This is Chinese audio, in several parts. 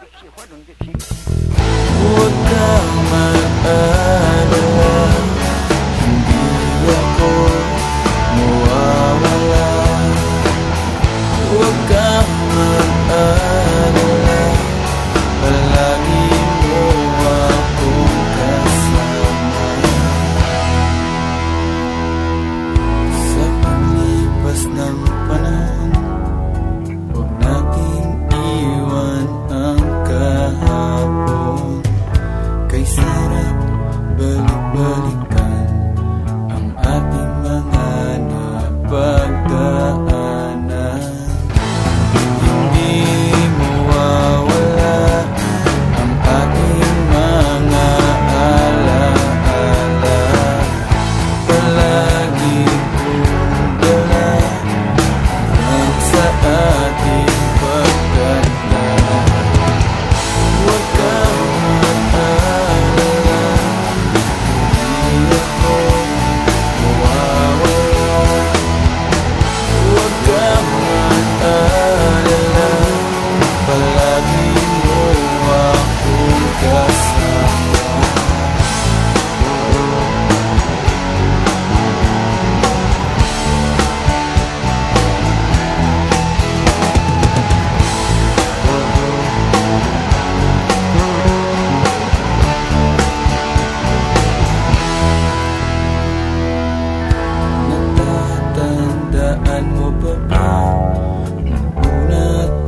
你喜欢你就听。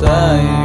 Bye.